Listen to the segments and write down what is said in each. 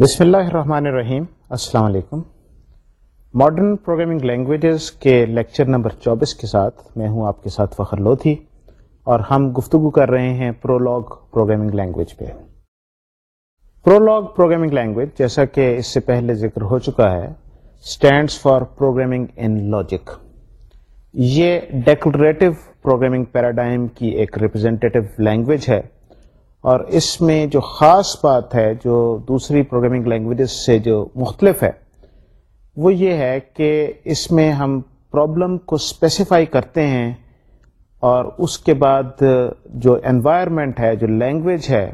بسم اللہ الرحمن الرحیم السلام علیکم ماڈرن پروگرامنگ لینگویجز کے لیکچر نمبر چوبیس کے ساتھ میں ہوں آپ کے ساتھ فخر لو تھی اور ہم گفتگو کر رہے ہیں پرولاگ پروگرامنگ لینگویج پہ پرولوگ پروگرامنگ لینگویج جیسا کہ اس سے پہلے ذکر ہو چکا ہے stands for programming in logic یہ ڈیکوریٹو پروگرامنگ پیراڈائم کی ایک ریپرزینٹیو لینگویج ہے اور اس میں جو خاص بات ہے جو دوسری پروگرامنگ لینگویجز سے جو مختلف ہے وہ یہ ہے کہ اس میں ہم پرابلم کو اسپیسیفائی کرتے ہیں اور اس کے بعد جو انوائرمنٹ ہے جو لینگویج ہے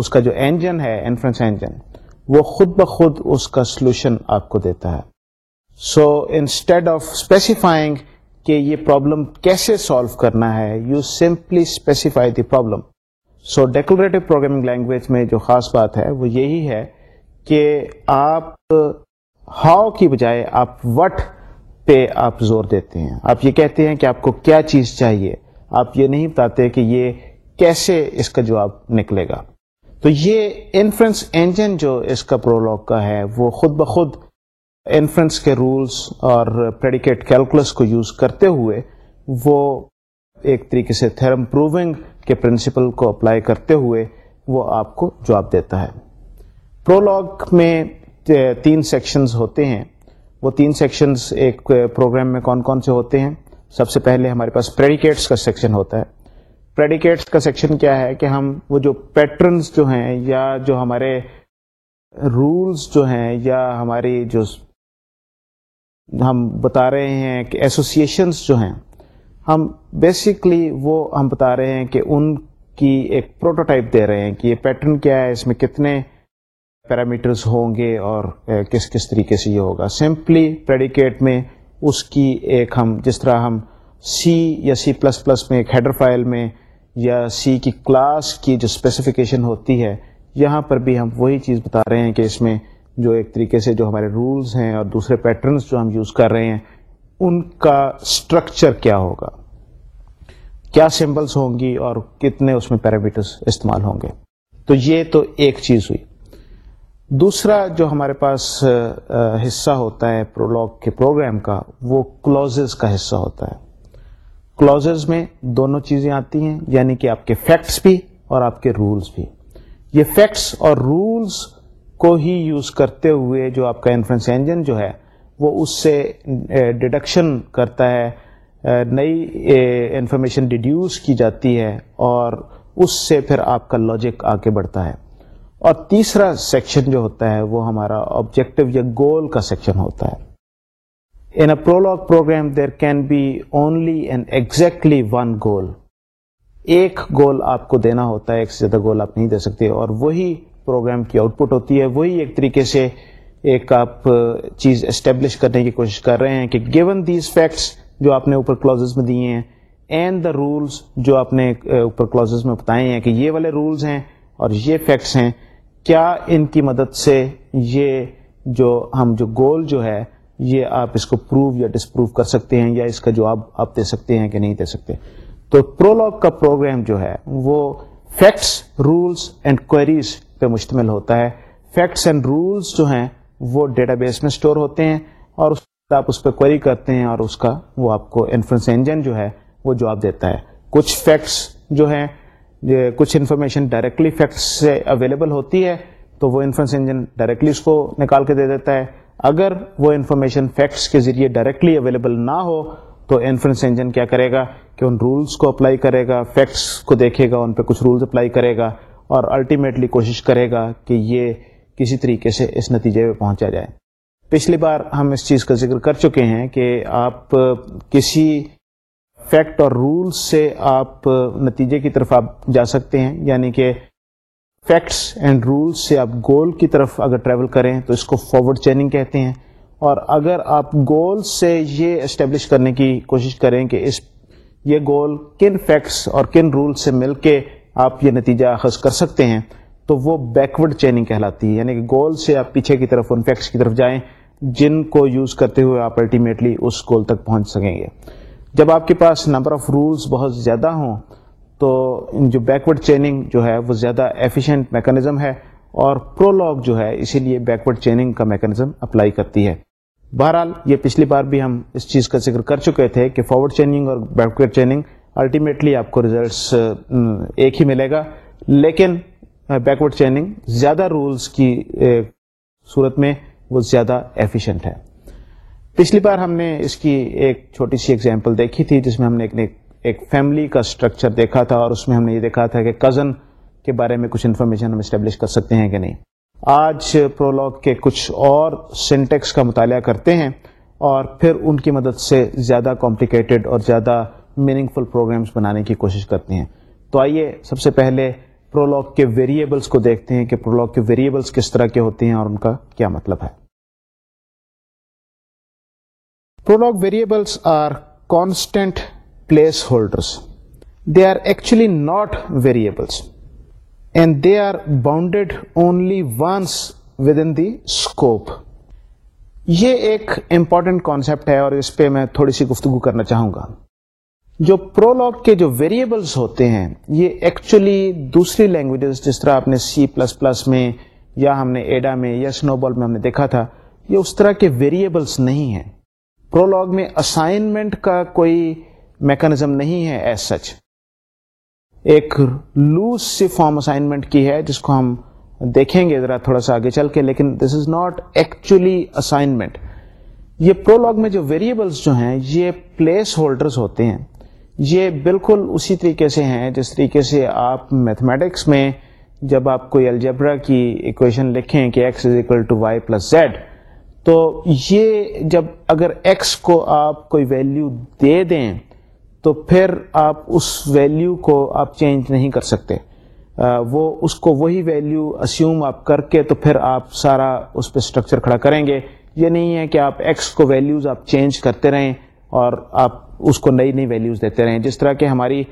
اس کا جو انجن ہے انفرنس انجن وہ خود بخود اس کا سلوشن آپ کو دیتا ہے سو انسٹیڈ آف اسپیسیفائنگ کہ یہ پرابلم کیسے سالو کرنا ہے you simply specify the problem so declarative programming language میں جو خاص بات ہے وہ یہی ہے کہ آپ ہاؤ کی بجائے آپ وٹ پہ آپ زور دیتے ہیں آپ یہ کہتے ہیں کہ آپ کو کیا چیز چاہیے آپ یہ نہیں بتاتے کہ یہ کیسے اس کا جواب نکلے گا تو یہ انفرنس انجن جو اس کا پرولگ کا ہے وہ خود بخود انفرنس کے رولز اور پریڈیکیٹ کیلکولس کو یوز کرتے ہوئے وہ ایک طریقے سے تھرم پروونگ کے پرنسپل کو اپلائی کرتے ہوئے وہ آپ کو جواب دیتا ہے پرولگ میں تین سیکشنز ہوتے ہیں وہ تین سیکشنز ایک پروگرام میں کون کون سے ہوتے ہیں سب سے پہلے ہمارے پاس پریڈیکیٹس کا سیکشن ہوتا ہے پریڈیکیٹس کا سیکشن کیا ہے کہ ہم وہ جو پیٹرنس جو ہیں یا جو ہمارے رولز جو ہیں یا ہماری جو ہم بتا رہے ہیں کہ ایسوسیشنس جو ہیں ہم بیسکلی وہ ہم بتا رہے ہیں کہ ان کی ایک پروٹوٹائپ دے رہے ہیں کہ یہ پیٹرن کیا ہے اس میں کتنے پیرامیٹرز ہوں گے اور کس کس طریقے سے یہ ہوگا سمپلی پریڈیکیٹ میں اس کی ایک ہم جس طرح ہم سی یا سی پلس پلس میں ایک ہیڈر فائل میں یا سی کی کلاس کی جو اسپیسیفیکیشن ہوتی ہے یہاں پر بھی ہم وہی چیز بتا رہے ہیں کہ اس میں جو ایک طریقے سے جو ہمارے رولز ہیں اور دوسرے پیٹرنز جو ہم یوز کر رہے ہیں ان کا اسٹرکچر کیا ہوگا کیا سمبلس ہوں گی اور کتنے اس میں پیرامیٹرس استعمال ہوں گے تو یہ تو ایک چیز ہوئی دوسرا جو ہمارے پاس حصہ ہوتا ہے پرولگ کے پروگرام کا وہ کلوزز کا حصہ ہوتا ہے کلوزز میں دونوں چیزیں آتی ہیں یعنی کہ آپ کے فیکٹس بھی اور آپ کے رولز بھی یہ فیکٹس اور رولز کو ہی یوز کرتے ہوئے جو آپ کا انفرنس انجن جو ہے وہ اس سے ڈیڈکشن کرتا ہے نئی انفارمیشن ڈیڈیوس کی جاتی ہے اور اس سے پھر آپ کا لاجک آگے بڑھتا ہے اور تیسرا سیکشن جو ہوتا ہے وہ ہمارا آبجیکٹو یا گول کا سیکشن ہوتا ہے in a Prolog program there can be only and exactly one goal ایک گول آپ کو دینا ہوتا ہے ایک سے زیادہ گول آپ نہیں دے سکتے اور وہی پروگرام کی آؤٹ پٹ ہوتی ہے وہی ایک طریقے سے ایک آپ چیز اسٹیبلش کرنے کی کوشش کر رہے ہیں کہ گیون دیز فیکٹس جو آپ نے اوپر کلازز میں دیے ہیں اینڈ دا رولس جو آپ نے اوپر کلاز میں بتائے ہیں کہ یہ والے رولس ہیں اور یہ فیکٹس ہیں کیا ان کی مدد سے یہ جو ہم جو گول جو ہے یہ آپ اس کو پروو یا ڈسپروو کر سکتے ہیں یا اس کا جواب آپ دے سکتے ہیں کہ نہیں دے سکتے تو پرولگ کا پروگرام جو ہے وہ فیکٹس رولس اینڈ کوئریز پہ مشتمل ہوتا ہے فیکٹس اینڈ رولس جو ہیں وہ ڈیٹا بیس میں اسٹور ہوتے ہیں اور اس کے آپ اس پہ کوئری کرتے ہیں اور اس کا وہ آپ کو انفرنس انجن جو ہے وہ جواب دیتا ہے کچھ فیکٹس جو ہیں کچھ انفارمیشن ڈائریکٹلی فیکٹس سے اویلیبل ہوتی ہے تو وہ انفرنس انجن ڈائریکٹلی اس کو نکال کے دے دیتا ہے اگر وہ انفارمیشن فیکٹس کے ذریعے ڈائریکٹلی اویلیبل نہ ہو تو انفرنس انجن کیا کرے گا کہ ان رولس کو اپلائی کرے گا فیکٹس کو دیکھے گا ان پہ کچھ رولز اپلائی کرے گا اور الٹیمیٹلی کوشش کرے گا کہ یہ کسی طریقے سے اس نتیجے پہ پہنچا جائے پچھلی بار ہم اس چیز کا ذکر کر چکے ہیں کہ آپ کسی فیکٹ اور رول سے آپ نتیجے کی طرف آپ جا سکتے ہیں یعنی کہ فیکٹس اینڈ رولس سے آپ گول کی طرف اگر ٹریول کریں تو اس کو فارورڈ چیننگ کہتے ہیں اور اگر آپ گول سے یہ اسٹیبلش کرنے کی کوشش کریں کہ اس یہ گول کن فیکٹس اور کن رول سے مل کے آپ یہ نتیجہ اخذ کر سکتے ہیں تو وہ بیکورڈ چیننگ کہلاتی ہے یعنی کہ گول سے آپ پیچھے کی طرف ان فیکٹس کی طرف جائیں جن کو یوز کرتے ہوئے آپ الٹیمیٹلی اس گول تک پہنچ سکیں گے جب آپ کے پاس نمبر آف رولس بہت زیادہ ہوں تو جو بیکورڈ چیننگ جو ہے وہ زیادہ ایفیشینٹ میکانزم ہے اور پرولگ جو ہے اسی لیے بیکورڈ چیننگ کا میکانزم اپلائی کرتی ہے بہرحال یہ پچھلی بار بھی ہم اس چیز کا ذکر کر چکے تھے کہ فارورڈ چیننگ اور بیکورڈ چیننگ الٹیمیٹلی آپ کو ریزلٹس ایک ہی ملے گا لیکن بیکورڈ ہاں، چیننگ زیادہ رولز کی صورت میں وہ زیادہ ایفیشینٹ ہے پچھلی بار ہم نے اس کی ایک چھوٹی سی ایگزامپل دیکھی تھی جس میں ہم نے ایک ایک فیملی کا اسٹرکچر دیکھا تھا اور اس میں ہم نے یہ دیکھا تھا کہ کزن کے بارے میں کچھ انفارمیشن ہم اسٹیبلش کر سکتے ہیں کہ نہیں آج پرولگ کے کچھ اور سینٹیکس کا مطالعہ کرتے ہیں اور پھر ان کی مدد سے زیادہ کمپلیکیٹڈ اور زیادہ میننگ فل پروگرامس بنانے کی کوشش کرتے ہیں تو آئیے سب سے پہلے کے ویریبلس کو دیکھتے ہیں کہ پرولگ کے ویریبلس کس طرح کے ہوتے ہیں اور ان کا کیا مطلب ہے variables are placeholders they are actually not variables and they are bounded only once within the scope یہ ایک امپورٹنٹ کانسیپٹ ہے اور اس پہ میں تھوڑی سی گفتگو کرنا چاہوں گا جو پرولگ کے جو ویریبلس ہوتے ہیں یہ ایکچولی دوسری لینگویجز جس طرح آپ نے سی پلس پلس میں یا ہم نے ایڈا میں یا سنو بال میں ہم نے دیکھا تھا یہ اس طرح کے ویریبلس نہیں ہیں پرولگ میں اسائنمنٹ کا کوئی میکانزم نہیں ہے ایز سچ ایک لوز سی فارم اسائنمنٹ کی ہے جس کو ہم دیکھیں گے ذرا تھوڑا سا آگے چل کے لیکن this is not actually assignment یہ پرولگ میں جو ویریبلس جو ہیں یہ پلیس ہولڈرز ہوتے ہیں یہ بالکل اسی طریقے سے ہیں جس طریقے سے آپ میتھمیٹکس میں جب آپ کوئی الجبرا کی ایکویشن لکھیں کہ X is equal to Y plus Z تو یہ جب اگر ایکس کو آپ کوئی ویلیو دے دیں تو پھر آپ اس ویلیو کو آپ چینج نہیں کر سکتے وہ اس کو وہی ویلیو اسیوم آپ کر کے تو پھر آپ سارا اس پہ اسٹرکچر کھڑا کریں گے یہ نہیں ہے کہ آپ ایکس کو ویلیوز آپ چینج کرتے رہیں اور آپ اس کو نئی نئی ویلیوز دیتے رہیں جس طرح کہ ہماری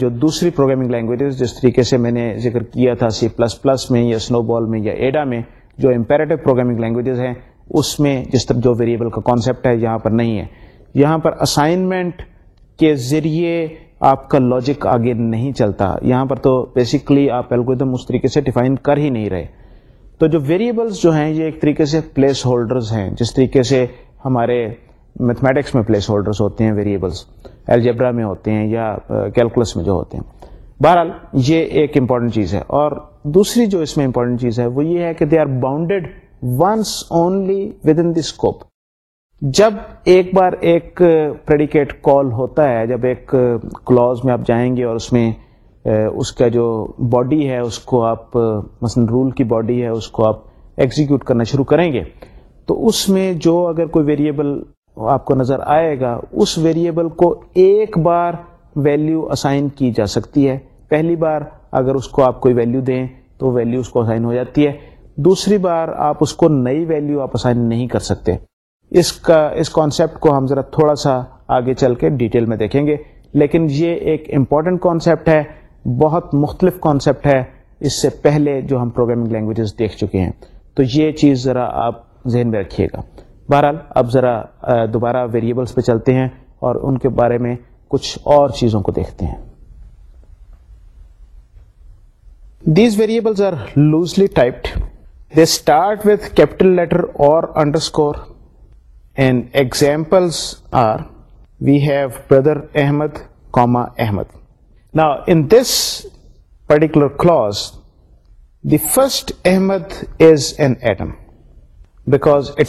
جو دوسری پروگرامنگ لینگویجز جس طریقے سے میں نے ذکر کیا تھا سی پلس پلس میں یا سنو بال میں یا ایڈا میں جو امپیریٹو پروگرامنگ لینگویجز ہیں اس میں جس طرح جو ویریبل کا کانسیپٹ ہے یہاں پر نہیں ہے یہاں پر اسائنمنٹ کے ذریعے آپ کا لاجک آگے نہیں چلتا یہاں پر تو بیسکلی آپ الگویدم اس طریقے سے ڈیفائن کر ہی نہیں رہے تو جو ویریبلس جو ہیں یہ ایک طریقے سے پلیس ہولڈرز ہیں جس طریقے سے ہمارے میتھمیٹکس میں پلیس ہولڈرس ہوتے ہیں ویریبلس الجبرا میں ہوتے ہیں یا کیلکولس uh, میں جو ہوتے ہیں بہرحال یہ ایک امپورٹنٹ چیز ہے اور دوسری جو اس میں امپورٹنٹ چیز ہے وہ یہ ہے کہ they are bounded once only within this scope جب ایک بار ایک پریڈیکیٹ uh, کال ہوتا ہے جب ایک کلوز uh, میں آپ جائیں گے اور اس میں اس کا جو باڈی ہے اس کو آپ مثلاً رول کی باڈی ہے اس کو آپ ایگزیکیوٹ کرنا شروع کریں گے تو اس میں جو اگر کوئی ویریبل آپ کو نظر آئے گا اس ویریبل کو ایک بار ویلیو اسائن کی جا سکتی ہے پہلی بار اگر اس کو آپ کوئی ویلیو دیں تو ویلیو اس کو اسائن ہو جاتی ہے دوسری بار آپ اس کو نئی ویلیو آپ اسائن نہیں کر سکتے اس کا اس کانسیپٹ کو ہم ذرا تھوڑا سا آگے چل کے ڈیٹیل میں دیکھیں گے لیکن یہ ایک امپورٹنٹ کانسیپٹ ہے بہت مختلف کانسیپٹ ہے اس سے پہلے جو ہم پروگرامنگ لینگویجز دیکھ چکے ہیں تو یہ چیز ذرا آپ ذہن میں رکھیے گا بہرحال اب ذرا دوبارہ ویریبلس پہ چلتے ہیں اور ان کے بارے میں کچھ اور چیزوں کو دیکھتے ہیں these variables are loosely typed they start with capital letter اور underscore and examples are we have brother Ahmad comma Ahmad نا in this particular clause the first Ahmad is an atom because a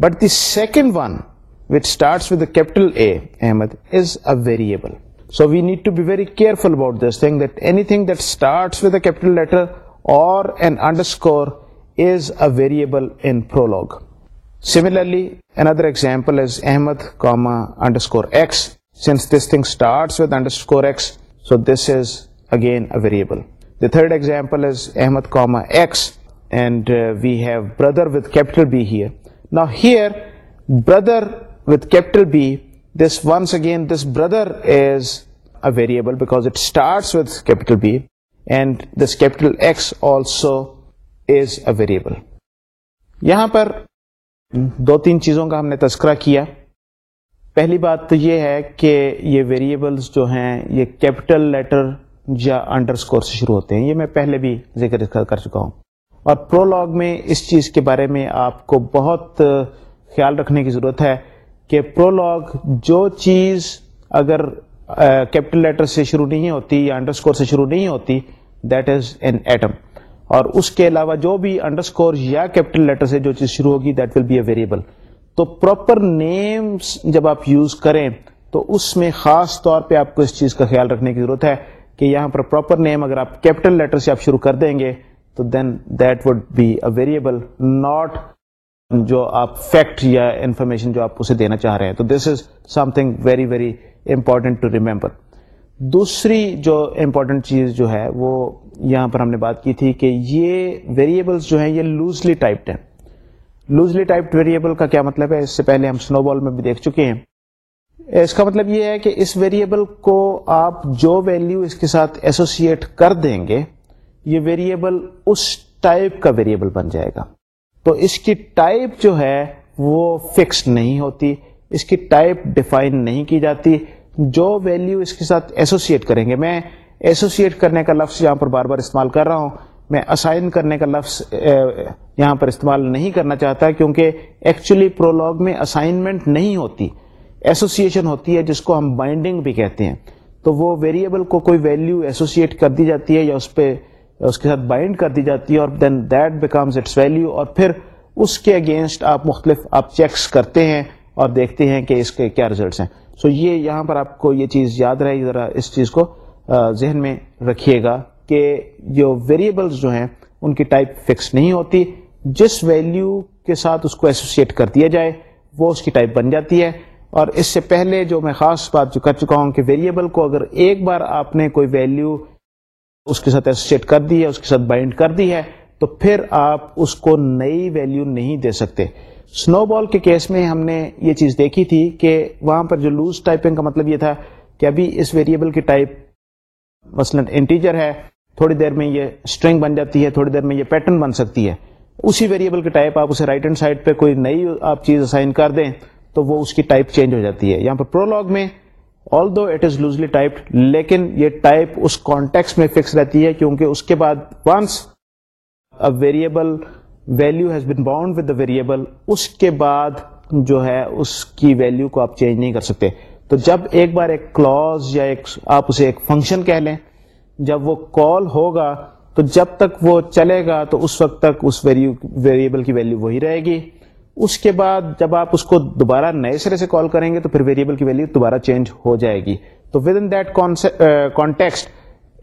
but the second ونپٹلبل so we need to be very care about this thing the cure is a variable similarly example is Ahmad comma underscores this thing starters again a variable third example is Ahmad comma X and we have brother B, capital B here نا here brother with capital B this once again this brother B and this capital X also is variable. یہاں پر دو تین چیزوں کا ہم نے تذکرہ کیا پہلی بات تو یہ ہے کہ یہ ویریبلس جو ہیں یہ کیپٹل لیٹر یا انڈر اسکور سے شروع ہوتے ہیں یہ میں پہلے بھی ذکر کر چکا ہوں اور پرولگ میں اس چیز کے بارے میں آپ کو بہت خیال رکھنے کی ضرورت ہے کہ پرولگ جو چیز اگر کیپٹل لیٹر سے شروع نہیں ہوتی یا انڈر اسکور سے شروع نہیں ہوتی دیٹ از این ایٹم اور اس کے علاوہ جو بھی انڈر اسکور یا کیپٹل لیٹر سے جو چیز شروع ہوگی that will be a variable تو پراپر نیمس جب آپ یوز کریں تو اس میں خاص طور پہ آپ کو اس چیز کا خیال رکھنے کی ضرورت ہے کہ یہاں پر پراپر نیم اگر آپ کیپٹل لیٹر سے آپ شروع کر دیں گے تو then that would be a variable not جو آپ فیکٹ یا انفارمیشن جو آپ اسے دینا چاہ رہے ہیں تو this is something very very important to remember دوسری جو امپورٹنٹ چیز جو ہے وہ یہاں پر ہم نے بات کی تھی کہ یہ ویریبلس جو ہیں یہ لوزلی ٹائپڈ ہیں لوزلی ٹائپڈ ویریبل کا کیا مطلب ہے اس سے پہلے ہم سنو بال میں بھی دیکھ چکے ہیں اس کا مطلب یہ ہے کہ اس ویریبل کو آپ جو ویلیو اس کے ساتھ ایسوسیٹ کر دیں گے یہ ویریبل اس ٹائپ کا ویریبل بن جائے گا تو اس کی ٹائپ جو ہے وہ فکس نہیں ہوتی اس کی ٹائپ ڈیفائن نہیں کی جاتی جو ویلیو اس کے ساتھ ایسوسیٹ کریں گے میں ایسوسیٹ کرنے کا لفظ یہاں پر بار بار استعمال کر رہا ہوں میں اسائن کرنے کا لفظ یہاں پر استعمال نہیں کرنا چاہتا کیونکہ ایکچولی پرولوگ میں اسائنمنٹ نہیں ہوتی ایسوسیشن ہوتی ہے جس کو ہم بائنڈنگ بھی کہتے ہیں تو وہ ویریبل کو کوئی ویلیو ایسوسیٹ کر دی جاتی ہے یا اس پہ اس کے ساتھ بائنڈ کر دی جاتی ہے اور then that becomes its value اور پھر اس کے اگینسٹ آپ مختلف آپ چیکس کرتے ہیں اور دیکھتے ہیں کہ اس کے کیا رزلٹس ہیں سو so یہ یہاں پر آپ کو یہ چیز یاد رہے ذرا اس چیز کو ذہن میں رکھیے گا کہ جو ویریبلس جو ہیں ان کی ٹائپ فکس نہیں ہوتی جس ویلیو کے ساتھ اس کو ایسوسیٹ کر دیا جائے وہ اس کی ٹائپ بن جاتی ہے اور اس سے پہلے جو میں خاص بات جو کر چکا ہوں کہ ویریبل کو اگر ایک بار آپ نے کوئی ویلیو اس کے ساتھ ایسوسیٹ کر دی ہے اس کے ساتھ بائنڈ کر دی ہے تو پھر آپ اس کو نئی ویلیو نہیں دے سکتے سنو بال کے کیس میں ہم نے یہ چیز دیکھی تھی کہ وہاں پر جو لوز ٹائپنگ کا مطلب یہ تھا کہ ابھی اس ویریبل کی ٹائپ مثلا انٹیجر ہے تھوڑی دیر میں یہ اسٹرنگ بن جاتی ہے تھوڑی دیر میں یہ پیٹرن بن سکتی ہے اسی ویریبل کی ٹائپ آپ اسے رائٹ ہینڈ سائڈ پہ کوئی نئی آپ چیز اسائن کر دیں تو وہ اس کی ٹائپ چینج ہو جاتی ہے یہاں پر پرولگ میں although it is loosely typed لیکن یہ ٹائپ اس کانٹیکس میں فکس رہتی ہے کیونکہ اس کے بعد once variable value been bound with the variable اس کے بعد جو ہے اس کی ویلو کو آپ چینج نہیں کر سکتے تو جب ایک بار ایک کلوز یا ایک آپ اسے ایک فنکشن کہہ لیں جب وہ کال ہوگا تو جب تک وہ چلے گا تو اس وقت تک اس ویریبل کی ویلو وہی رہے گی اس کے بعد جب آپ اس کو دوبارہ نئے سرے سے کال کریں گے تو پھر ویریبل کی ویلیو دوبارہ چینج ہو جائے گی تو ود ان دیٹ کانٹیکسٹ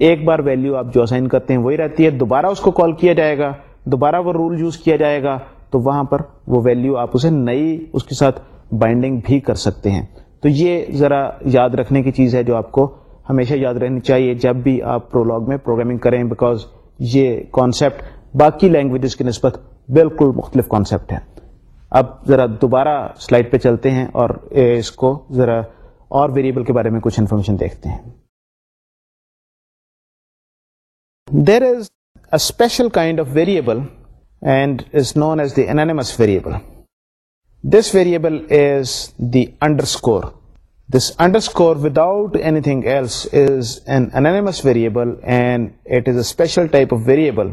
ایک بار ویلیو آپ جو اسائن کرتے ہیں وہی رہتی ہے دوبارہ اس کو کال کیا جائے گا دوبارہ وہ رول یوز کیا جائے گا تو وہاں پر وہ ویلیو آپ اسے نئی اس کے ساتھ بائنڈنگ بھی کر سکتے ہیں تو یہ ذرا یاد رکھنے کی چیز ہے جو آپ کو ہمیشہ یاد رہنی چاہیے جب بھی آپ پرولگ میں پروگرامنگ کریں بیکاز یہ کانسیپٹ باقی لینگویجز کی نسبت بالکل مختلف کانسیپٹ ہے اب ذرا دوبارہ سلائڈ پہ چلتے ہیں اور اس کو ذرا اور ویریبل کے بارے میں کچھ انفارمیشن دیکھتے ہیں there is a special kind of variable and is known as the anonymous variable this variable is the underscore this underscore without anything else is an anonymous variable and it is a special type of variable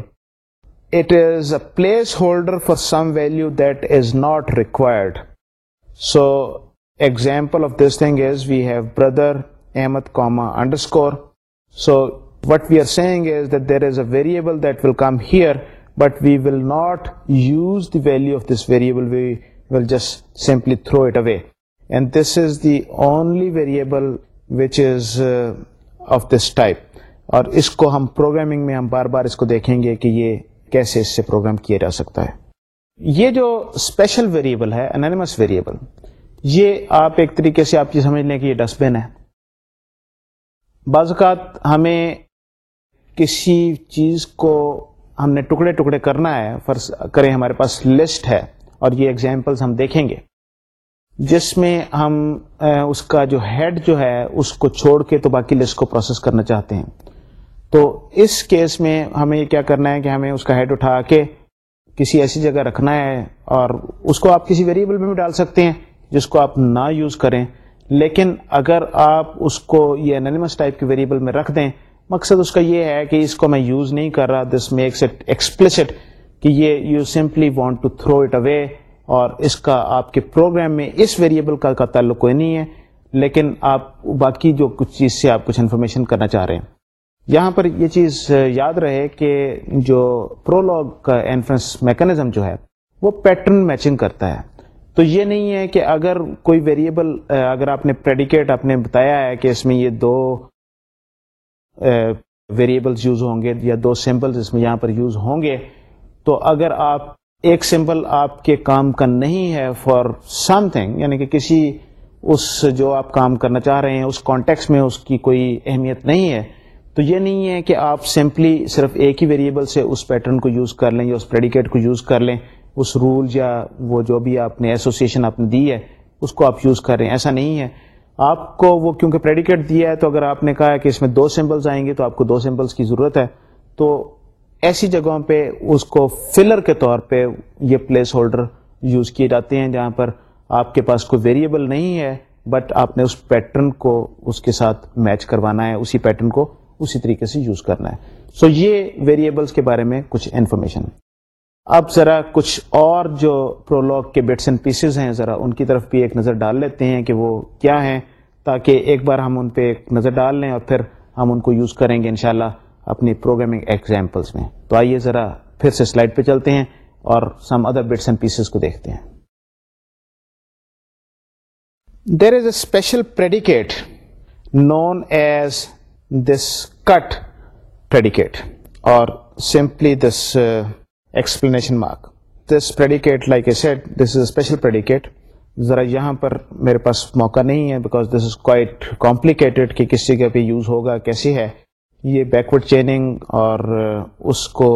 it is a placeholder for some value that is not required so example of this we have brother Ahmad کاماڈرس what we are a variable but we will not use the value of this variable we will just simply throw it away and this is the only variable which is of this type اور اس کو ہم programme میں ہم بار بار اس کو دیکھیں گے کہ یہ کیسے اس سے پروگرام کیا جا سکتا ہے یہ جو اسپیشل ویریبل ویریبل ہے یہ آپ ایک طریقے سے آپ یہ یہ سمجھ لیں کہ ڈسٹ ہے بعض اوقات ہمیں کسی چیز کو ہم نے ٹکڑے ٹکڑے کرنا ہے فرض کریں ہمارے پاس لسٹ ہے اور یہ ایگزامپلس ہم دیکھیں گے جس میں ہم اس کا جو ہیڈ جو ہے اس کو چھوڑ کے تو باقی لسٹ کو پروسیس کرنا چاہتے ہیں تو اس کیس میں ہمیں یہ کیا کرنا ہے کہ ہمیں اس کا ہیڈ اٹھا کے کسی ایسی جگہ رکھنا ہے اور اس کو آپ کسی ویریبل میں بھی ڈال سکتے ہیں جس کو آپ نہ یوز کریں لیکن اگر آپ اس کو یہ انلیمس ٹائپ کے ویریبل میں رکھ دیں مقصد اس کا یہ ہے کہ اس کو میں یوز نہیں کر رہا دس میکس اٹ ایکسپلسٹ کہ یہ you simply want to throw it away اور اس کا آپ کے پروگرام میں اس ویریبل کا کا تعلق کوئی نہیں ہے لیکن آپ باقی جو کچھ چیز سے آپ کچھ انفارمیشن کرنا چاہ رہے ہیں یہاں پر یہ چیز یاد رہے کہ جو پرولگ کا انفرنس میکنزم جو ہے وہ پیٹرن میچنگ کرتا ہے تو یہ نہیں ہے کہ اگر کوئی ویریبل اگر آپ نے پریڈیکیٹ آپ نے بتایا ہے کہ اس میں یہ دو ویریبلس یوز ہوں گے یا دو سمبلز اس میں یہاں پر یوز ہوں گے تو اگر آپ ایک سمبل آپ کے کام کا نہیں ہے فار سم تھنگ یعنی کہ کسی اس جو آپ کام کرنا چاہ رہے ہیں اس کانٹیکس میں اس کی کوئی اہمیت نہیں ہے تو یہ نہیں ہے کہ آپ سمپلی صرف ایک ہی ویریبل سے اس پیٹرن کو یوز کر لیں یا اس پریڈیکیٹ کو یوز کر لیں اس رول یا وہ جو بھی آپ نے ایسوسیشن آپ نے دی ہے اس کو آپ یوز کر رہے ہیں ایسا نہیں ہے آپ کو وہ کیونکہ پریڈیکیٹ دیا ہے تو اگر آپ نے کہا ہے کہ اس میں دو سمبلس آئیں گے تو آپ کو دو سمبلس کی ضرورت ہے تو ایسی جگہوں پہ اس کو فلر کے طور پہ یہ پلیس ہولڈر یوز کیے جاتے ہیں جہاں پر آپ کے پاس کوئی ویریبل نہیں ہے بٹ آپ نے اس پیٹرن کو اس کے ساتھ میچ کروانا ہے اسی پیٹرن کو اسی طریقے سے یوز کرنا ہے سو یہ ویریبلس کے بارے میں کچھ انفارمیشن اب ذرا کچھ اور جو پرولگ کے بٹس اینڈ پیسز ہیں ذرا ان کی طرف بھی ایک نظر ڈال لیتے ہیں کہ وہ کیا ہیں تاکہ ایک بار ہم ان پہ ایک نظر ڈال لیں اور پھر ہم ان کو یوز کریں گے انشاءاللہ اپنی پروگرامنگ ایگزامپلس میں تو آئیے ذرا پھر سے سلائڈ پہ چلتے ہیں اور some other bits and pieces کو دیکھتے ہیں there is a special predicate known as this cut predicate اور simply this exclamation mark this predicate like a set this is special predicate ذرا یہاں پر میرے پاس موقع نہیں ہے because this is quite complicated کہ کس جگہ پہ یوز ہوگا کیسی ہے یہ بیکورڈ چیننگ اور اس کو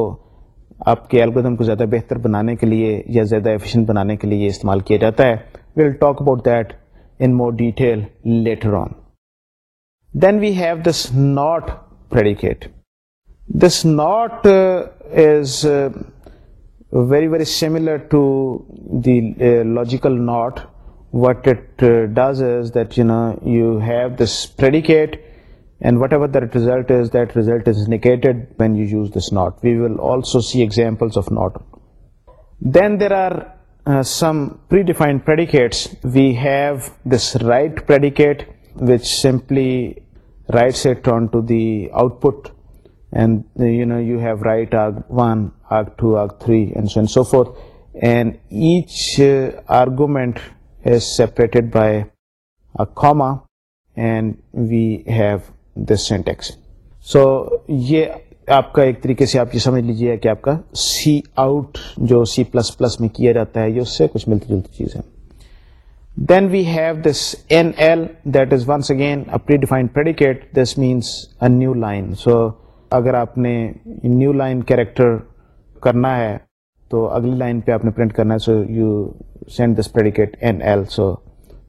آپ کے البدم کو زیادہ بہتر بنانے کے لیے یا زیادہ ایفیشینٹ بنانے کے لیے استعمال کیا جاتا ہے will talk about that in more detail later on Then we have this not predicate. This not uh, is uh, very, very similar to the uh, logical not. What it does is that, you have this predicate, and whatever the result is, that result is negated when you use this not. We will also see examples of not. Then there are some predefined predicates. We have this right predicate, which simply right side turn to the output and you know you have right arg one arg two arg three so four and each argument and we we have syntax so یہ آپ کا ایک طریقے سے آپ یہ سمجھ لیجیے کہ آپ کا سی آؤٹ جو سی پلس پلس میں کیا جاتا ہے یہ اس سے کچھ ملتی جلتی چیز ہے then we have this N L that is once again predicate this means a new line so اگر آپ نے نیو لائن کریکٹر کرنا ہے تو اگلی لائن پہ آپ نے پرنٹ کرنا ہے so you send this predicate N L so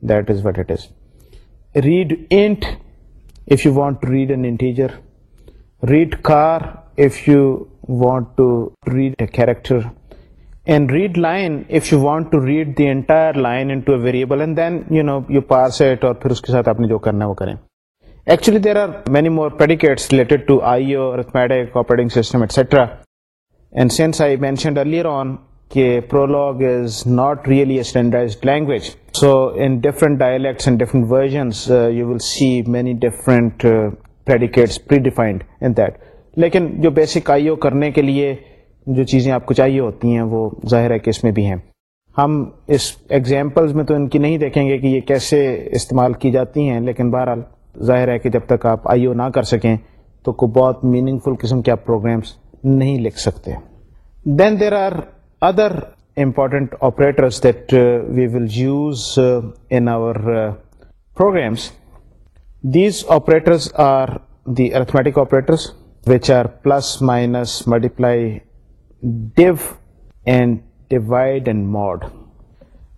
that is what it is read int if you want to read an integer read char if you want to read a character جو کرنا ہےکچولیٹس ریلیٹمیٹک price language so in different dialects you will see many different predicates لیکن جو basic آئی او کرنے کے لیے جو چیزیں آپ کو چاہیے ہوتی ہیں وہ ظاہر ہے کہ اس میں بھی ہیں ہم اس ایگزامپلز میں تو ان کی نہیں دیکھیں گے کہ یہ کیسے استعمال کی جاتی ہیں لیکن بہرحال ظاہر ہے کہ جب تک آپ آئی او نہ کر سکیں تو کوئی بہت میننگ فل قسم کے آپ پروگرامس نہیں لکھ سکتے then there are other important operators that we will use in our programs these operators which are plus minus multiply div and divide and mod.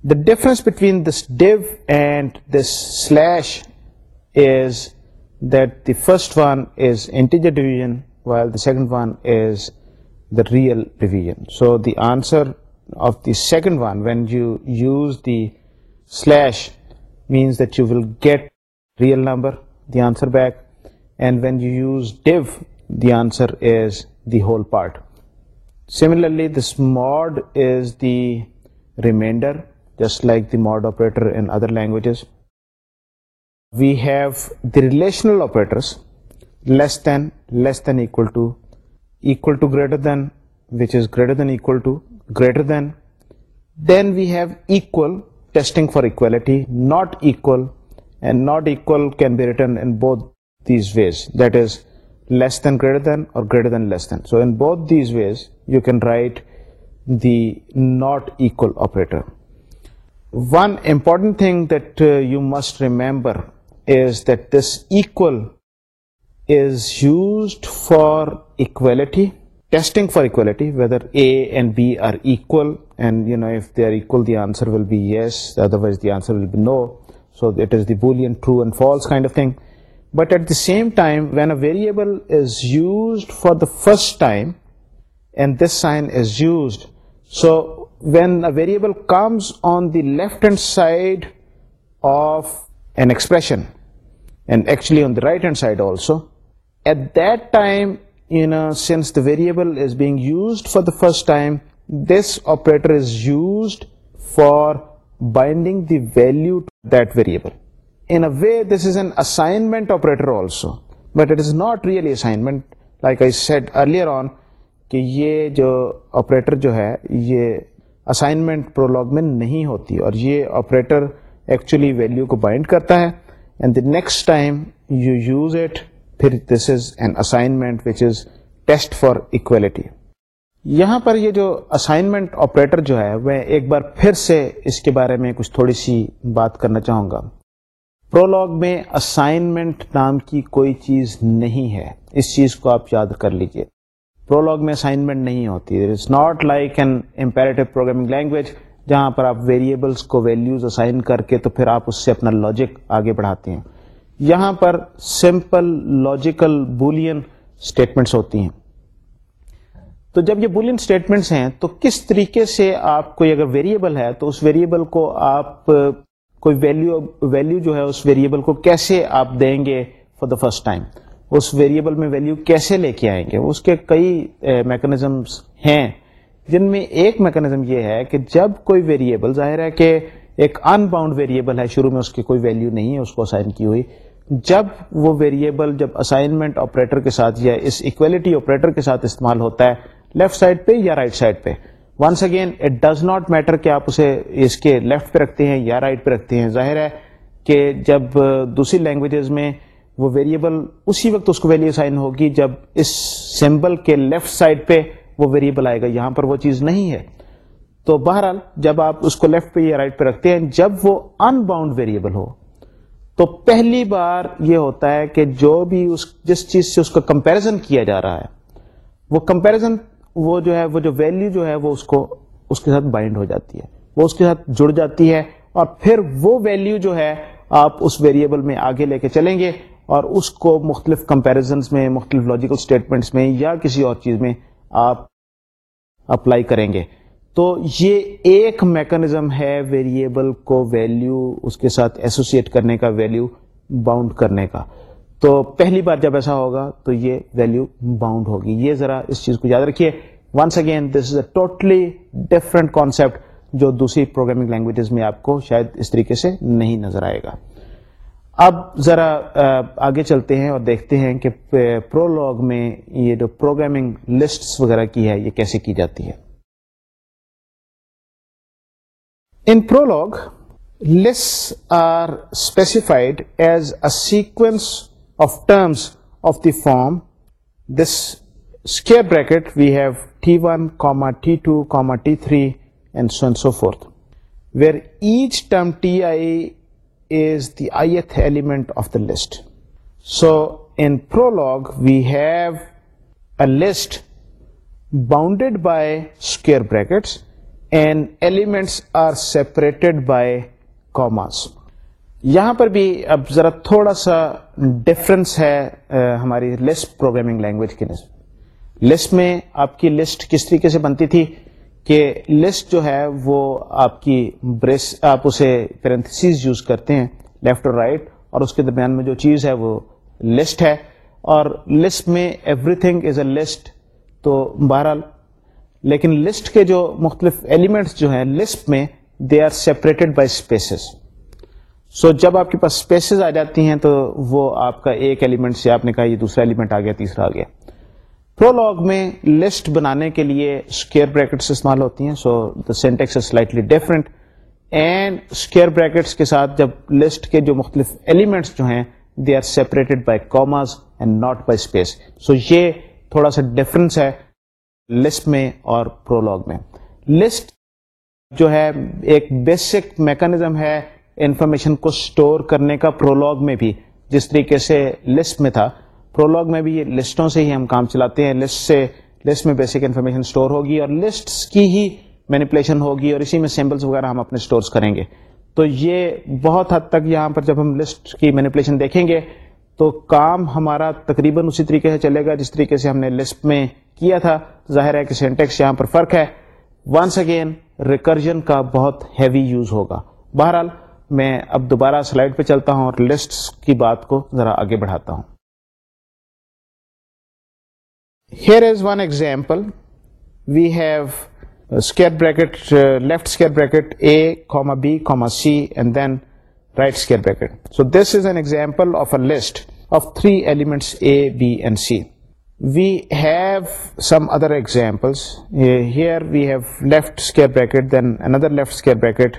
The difference between this div and this slash is that the first one is integer division while the second one is the real division. So the answer of the second one, when you use the slash, means that you will get real number, the answer back, and when you use div, the answer is the whole part. Similarly, this mod is the remainder, just like the mod operator in other languages. We have the relational operators, less than equal to greater than, which is greater than equal to, greater than. Then we have equal, testing for equality, not equal, and not equal can be written in both these ways. That is, less than greater than or greater than less than. So in both these ways you can write the not equal operator. One important thing that uh, you must remember is that this equal is used for equality, testing for equality, whether A and B are equal, and you know, if they are equal the answer will be yes, otherwise the answer will be no. So it is the Boolean true and false kind of thing. But at the same time, when a variable is used for the first time, and this sign is used, so when a variable comes on the left hand side of an expression, and actually on the right hand side also, at that time, since the variable is being used for the first time, this operator is used for binding the value to that variable. in a way this is an assignment operator also but it is not really assignment like I said earlier on کہ یہ جو operator جو ہے یہ assignment Prolog میں نہیں ہوتی اور یہ آپریٹر ایکچولی ویلیو کو بائنڈ کرتا ہے and the next time you use it پھر this is an assignment which is test for equality یہاں پر یہ جو اسائنمنٹ آپریٹر جو ہے میں ایک بار پھر سے اس کے بارے میں کچھ تھوڑی سی بات کرنا چاہوں گا پرولگ میں اسائنمنٹ نام کی کوئی چیز نہیں ہے اس چیز کو آپ یاد کر لیجئے پرولگ میں اسائنمنٹ نہیں ہوتی not like an programming language جہاں پر آپ ویریبلس کو ویلیوز اسائن کر کے تو پھر آپ اس سے اپنا لاجک آگے بڑھاتے ہیں یہاں پر سمپل لاجیکل بولین اسٹیٹمنٹس ہوتی ہیں تو جب یہ بولین اسٹیٹمنٹس ہیں تو کس طریقے سے آپ کو ویریبل ہے تو اس ویریبل کو آپ کوئی ویلو ویلو جو ہے اس ویریبل کو کیسے آپ دیں گے فار دا فرسٹ ٹائم اس ویریبل میں ویلو کیسے لے کے آئیں گے اس کے کئی میکنیزمس eh, ہیں جن میں ایک میکنزم یہ ہے کہ جب کوئی ویریبل ظاہر ہے کہ ایک ان باؤنڈ ویریبل ہے شروع میں اس کی کوئی ویلو نہیں ہے اس کو اسائن کی ہوئی جب وہ ویریبل جب اسائنمنٹ آپریٹر کے ساتھ یا اس ایکویلٹی آپریٹر کے ساتھ استعمال ہوتا ہے لیفٹ سائڈ پہ یا رائٹ right سائڈ پہ once again it does not matter کہ آپ اسے اس کے لیفٹ پہ رکھتے ہیں یا رائٹ پہ رکھتے ہیں ظاہر ہے کہ جب دوسری لینگویجز میں وہ ویریبل اسی وقت اس کو ویلیو سائن ہوگی جب اس سمبل کے لیفٹ سائڈ پہ وہ ویریبل آئے گا یہاں پر وہ چیز نہیں ہے تو بہرحال جب آپ اس کو لیفٹ پہ یا رائٹ پہ رکھتے ہیں جب وہ ان باؤنڈ ویریبل ہو تو پہلی بار یہ ہوتا ہے کہ جو بھی اس جس چیز سے اس کا کمپیرزن کیا جا رہا ہے وہ کمپیرزن وہ جو ہے وہ جو ویلیو جو ہے وہ اس کو اس کے ساتھ بائنڈ ہو جاتی ہے وہ اس کے ساتھ جڑ جاتی ہے اور پھر وہ ویلیو جو ہے آپ اس ویریبل میں آگے لے کے چلیں گے اور اس کو مختلف کمپیرزنس میں مختلف لاجیکل اسٹیٹمنٹس میں یا کسی اور چیز میں آپ اپلائی کریں گے تو یہ ایک میکنزم ہے ویریبل کو ویلیو اس کے ساتھ ایسوسیٹ کرنے کا ویلیو باؤنڈ کرنے کا تو پہلی بار جب ایسا ہوگا تو یہ ویلو باؤنڈ ہوگی یہ ذرا اس چیز کو یاد رکھیے once again this is a totally different concept جو دوسری پروگرامنگ لینگویجز میں آپ کو شاید اس طریقے سے نہیں نظر آئے گا اب ذرا آگے چلتے ہیں اور دیکھتے ہیں کہ پرولگ میں یہ جو پروگرامنگ لسٹ وغیرہ کی ہے یہ کیسے کی جاتی ہے in Prolog list are specified as a sequence of terms of the form this square bracket, we have t1 comma t2 comma t3 and so on and so forth, where each term ti is the ith element of the list. So in prologue we have a list bounded by square brackets and elements are separated by commas. یہاں پر بھی اب ذرا تھوڑا سا difference ہے ہماری list programming language کے لسٹ میں آپ کی لسٹ کس طریقے سے بنتی تھی کہ لسٹ جو ہے وہ آپ کی بریس آپ اسے یوز کرتے ہیں لیفٹ اور رائٹ اور اس کے درمیان میں جو چیز ہے وہ لسٹ ہے اور لسٹ میں everything is a list تو بہرحال لیکن لسٹ کے جو مختلف ایلیمنٹس جو ہیں لسٹ میں they are separated by spaces so so, جب آپ کے پاس اسپیسیز آ جاتی ہیں تو وہ آپ کا ایک ایلیمنٹ سے آپ نے کہا یہ دوسرا ایلیمنٹ آ گیا تیسرا آ گیا پرولگ میں لسٹ بنانے کے لیے اسکیئر بریکٹس استعمال ہوتی ہیں so the syntax is slightly different and square brackets کے ساتھ جب لسٹ کے جو مختلف ایلیمنٹس جو ہیں they are separated by commas and not by space so یہ تھوڑا سا ڈفرینس ہے لسٹ میں اور پرولگ میں لسٹ جو ہے ایک بیسک میکانزم ہے انفارمیشن کو اسٹور کرنے کا پرولگ میں بھی جس طریقے سے لسٹ میں تھا پرولگ میں بھی یہ لسٹوں سے ہی ہم کام چلاتے ہیں لسٹ سے لسٹ میں بیسک انفارمیشن اسٹور ہوگی اور لسٹ کی ہی مینیپولیشن ہوگی اور اسی میں سیمبلس وغیرہ ہم اپنے اسٹورس کریں گے تو یہ بہت حد تک یہاں پر جب ہم لسٹ کی مینیپولیشن دیکھیں گے تو کام ہمارا تقریباً اسی طریقے سے چلے گا جس طریقے سے ہم نے لسٹ میں کیا تھا ظاہر ہے کہ سینٹیکس یہاں پر فرق ہے ونس اگین ریکرجن کا بہت ہیوی یوز ہوگا بہرحال میں اب دوبارہ سلائڈ پہ چلتا ہوں اور لسٹ کی بات کو ذرا آگے بڑھاتا ہوں here is one example we have square bracket left square bracket A comma B comma C and then right square bracket so this is an example of a list of three elements A B and C we have some other examples here we have left square bracket then another left square bracket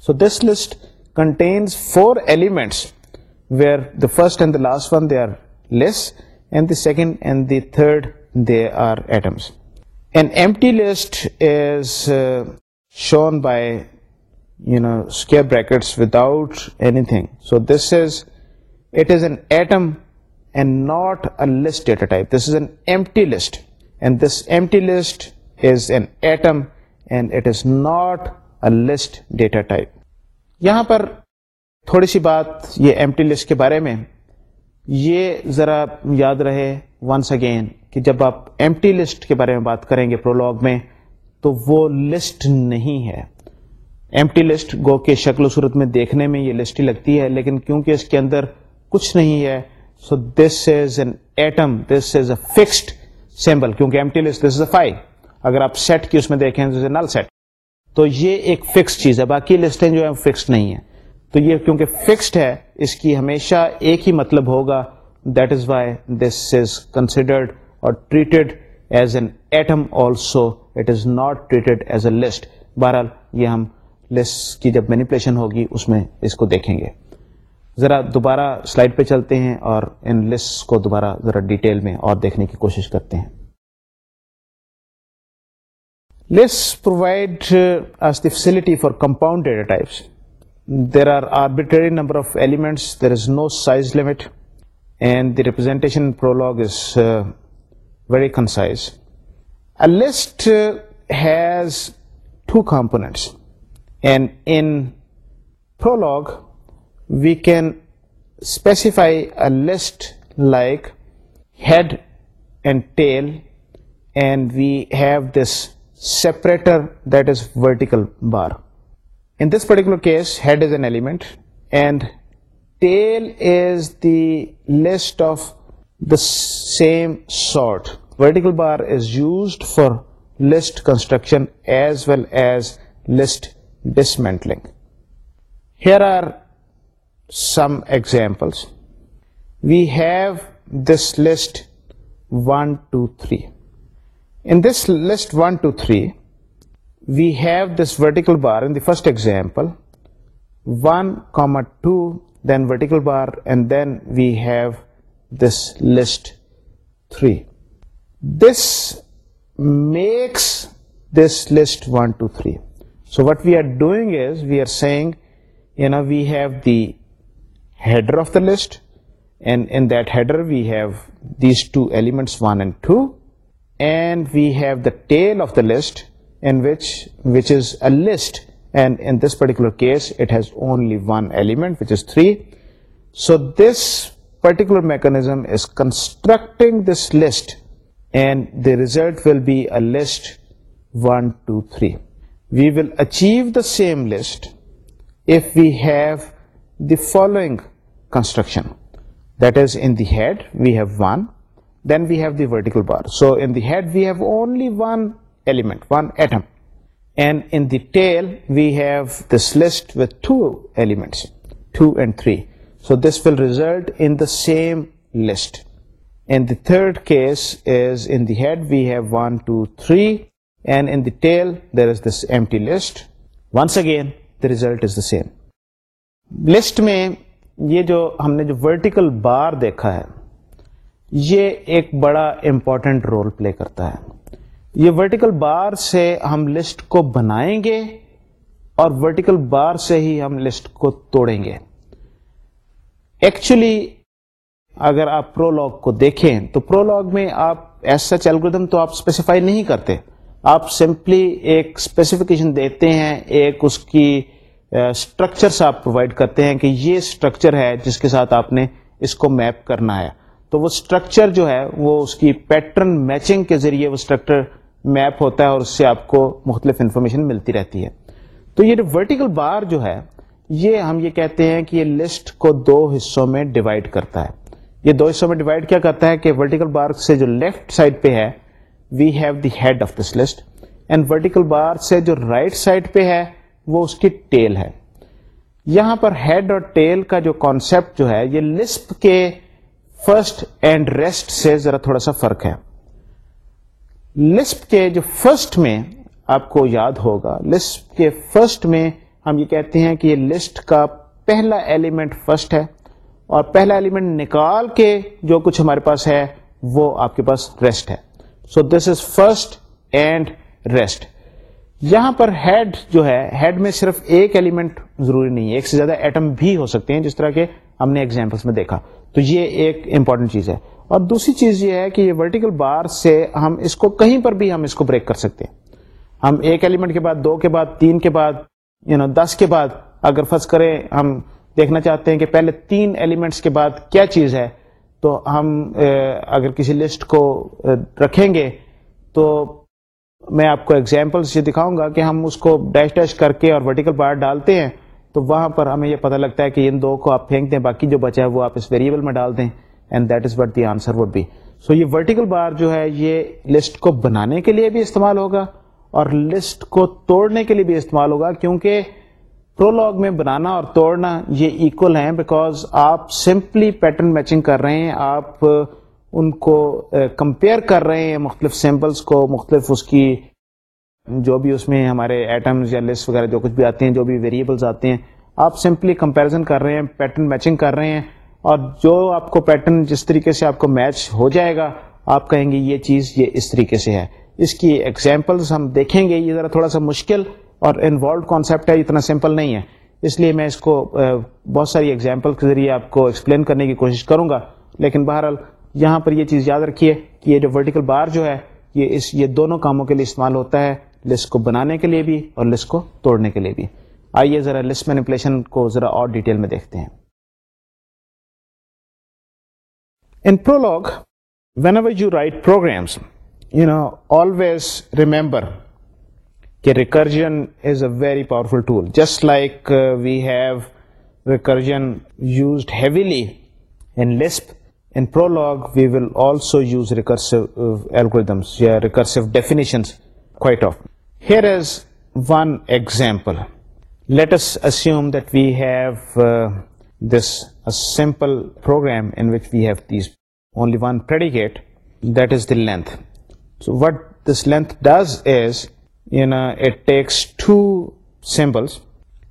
So this list contains four elements where the first and the last one, they are lists, and the second and the third, they are atoms. An empty list is uh, shown by, square brackets without anything. So this is, it is an atom and not a list data type. This is an empty list, and this empty list is an atom and it is not list data type یہاں پر تھوڑی سی بات یہ empty list کے بارے میں یہ ذرا یاد رہے ونس اگین کہ جب آپ ایمٹی لسٹ کے بارے میں بات کریں گے پرولگ میں تو وہ لسٹ نہیں ہے ایم ٹی لسٹ گو کے شکل و صورت میں دیکھنے میں یہ لسٹ ہی لگتی ہے لیکن کیونکہ اس کے اندر کچھ نہیں ہے so this is an atom this is a fixed symbol کیونکہ empty list this is a five اگر آپ سیٹ کی اس میں دیکھیں تو نل سیٹ تو یہ ایک فکس چیز ہے باقی لسٹیں جو ہیں فکسڈ نہیں ہیں تو یہ کیونکہ فکسڈ ہے اس کی ہمیشہ ایک ہی مطلب ہوگا that is why this is considered اور treated as an atom also it is not treated as a list بہرحال یہ ہم لسٹ کی جب مینیپولیشن ہوگی اس میں اس کو دیکھیں گے ذرا دوبارہ سلائڈ پہ چلتے ہیں اور ان لسٹ کو دوبارہ ذرا ڈیٹیل میں اور دیکھنے کی کوشش کرتے ہیں Let's provide us uh, the facility for compound data types. There are arbitrary number of elements, there is no size limit, and the representation in Prolog is uh, very concise. A list uh, has two components, and in Prolog we can specify a list like head and tail, and we have this separator that is vertical bar. In this particular case, head is an element and tail is the list of the same sort. Vertical bar is used for list construction as well as list dismantling. Here are some examples. We have this list 1, 2, 3. In this list 1, 2, 3, we have this vertical bar in the first example, 1, 2, then vertical bar, and then we have this list 3. This makes this list 1, 2, 3. So what we are doing is we are saying, we have the header of the list, and in that header we have these two elements 1 and 2, and we have the tail of the list, in which is a list, and in this particular case it has only one element, which is 3. So this particular mechanism is constructing this list, and the result will be a list 1, 2, 3. We will achieve the same list if we have the following construction. That is, in the head we have 1, third case is in head we have one two three and there is this empty list once again the result is the same list میں یہ جو ہم نے جو vertical bar دیکھا ہے یہ ایک بڑا امپورٹنٹ رول پلے کرتا ہے یہ ورٹیکل بار سے ہم لسٹ کو بنائیں گے اور ورٹیکل بار سے ہی ہم لسٹ کو توڑیں گے ایکچولی اگر آپ پرولگ کو دیکھیں تو پرولگ میں آپ ایسا تو آپ اسپیسیفائی نہیں کرتے آپ سمپلی ایک اسپیسیفکیشن دیتے ہیں ایک اس کی اسٹرکچر آپ پرووائڈ کرتے ہیں کہ یہ اسٹرکچر ہے جس کے ساتھ آپ نے اس کو میپ کرنا ہے تو وہ اسٹرکچر جو ہے وہ اس کی پیٹرن میچنگ کے ذریعے وہ اسٹرکچر میپ ہوتا ہے اور اس سے آپ کو مختلف انفارمیشن ملتی رہتی ہے تو یہ جو ورٹیکل بار جو ہے یہ ہم یہ کہتے ہیں کہ یہ لسٹ کو دو حصوں میں ڈیوائڈ کرتا ہے یہ دو حصوں میں ڈیوائڈ کیا کرتا ہے کہ ورٹیکل بار سے جو لیفٹ سائڈ پہ ہے we have the head of this list and vertical bar سے جو رائٹ right سائڈ پہ ہے وہ اس کی ٹیل ہے یہاں پر ہیڈ اور ٹیل کا جو کانسیپٹ جو ہے یہ لسپ کے فرسٹ اینڈ ریسٹ سے ذرا تھوڑا سا فرق ہے لسپ کے جو فرسٹ میں آپ کو یاد ہوگا لسپ کے فرسٹ میں ہم یہ کہتے ہیں کہ یہ لسٹ کا پہلا ایلیمنٹ فرسٹ ہے اور پہلا ایلیمنٹ نکال کے جو کچھ ہمارے پاس ہے وہ آپ کے پاس ریسٹ ہے so this is first and rest یہاں پر ہیڈ جو ہے ہیڈ میں صرف ایک ایلیمنٹ ضروری نہیں ہے ایک سے زیادہ ایٹم بھی ہو سکتے ہیں جس طرح کے ہم نے ایگزامپلس میں دیکھا تو یہ ایک امپورٹنٹ چیز ہے اور دوسری چیز یہ ہے کہ یہ ورٹیکل بار سے ہم اس کو کہیں پر بھی ہم اس کو بریک کر سکتے ہیں ہم ایک ایلیمنٹ کے بعد دو کے بعد تین کے بعد یو نو دس کے بعد اگر فرض کریں ہم دیکھنا چاہتے ہیں کہ پہلے تین ایلیمنٹس کے بعد کیا چیز ہے تو ہم اگر کسی لسٹ کو رکھیں گے تو میں آپ کو ایگزامپلس یہ دکھاؤں گا کہ ہم اس کو ڈیش ڈیش کر کے اور ورٹیکل بار ڈالتے ہیں تو وہاں پر ہمیں یہ پتہ لگتا ہے کہ ان دو کو آپ پھینک دیں باقی جو بچا ہے وہ آپ اس ویریبل میں ڈال دیں and that is what the answer would be so یہ ورٹیکل بار جو ہے یہ لسٹ کو بنانے کے لیے بھی استعمال ہوگا اور لسٹ کو توڑنے کے لیے بھی استعمال ہوگا کیونکہ پرولگ میں بنانا اور توڑنا یہ ایکول ہیں بیکاز آپ سمپلی پیٹرن میچنگ کر رہے ہیں آپ ان کو کمپیئر eh, کر رہے ہیں مختلف سیمپلس کو مختلف اس کی جو بھی اس میں ہمارے ایٹمز یا لسٹ وغیرہ جو کچھ بھی آتے ہیں جو بھی ویریبلز آتے ہیں آپ سمپلی کمپیریزن کر رہے ہیں پیٹرن میچنگ کر رہے ہیں اور جو آپ کو پیٹرن جس طریقے سے آپ کو میچ ہو جائے گا آپ کہیں گے یہ چیز یہ اس طریقے سے ہے اس کی ایگزامپلز ہم دیکھیں گے یہ ذرا تھوڑا سا مشکل اور انوالوڈ کانسیپٹ ہے اتنا سمپل نہیں ہے اس لیے میں اس کو بہت ساری ایگزامپل کے ذریعے آپ کو ایکسپلین کرنے کی کوشش کروں گا لیکن بہرحال یہاں پر یہ چیز یاد رکھیے کہ یہ جو ورٹیکل بار جو ہے یہ اس یہ دونوں کاموں کے لیے استعمال ہوتا ہے لسٹ کو بنانے کے لیے بھی اور لسٹ کو توڑنے کے لیے بھی آئیے ذرا لسٹ مینیپولیشن کو ذرا اور ڈیٹیل میں دیکھتے ہیں in Prolog whenever you you write programs no always remember کہ recursion is a very powerful tool just like we have recursion used heavily in Lisp in Prolog we will also use recursive algorithms یا recursive definitions quite of Here is one example. Let us assume that we have uh, a simple program in which we have these only one predicate, that is the length. So what this length does is, it takes two symbols,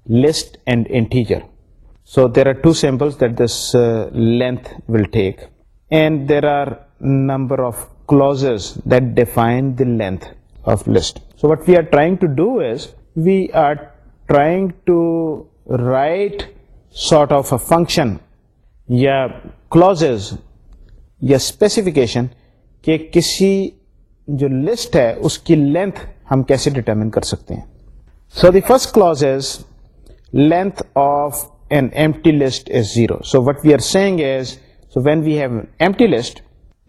list and integer. So there are two symbols that this uh, length will take, and there are number of clauses that define the length of list. So what we are trying to do is we are trying to write sort of a function یا clauses یا specification کسی جو list ہے اس کی length ہم کیسے determine کر سکتے ہیں so the first clause is length of an M list is zero so what we are seeing is so when we have empty list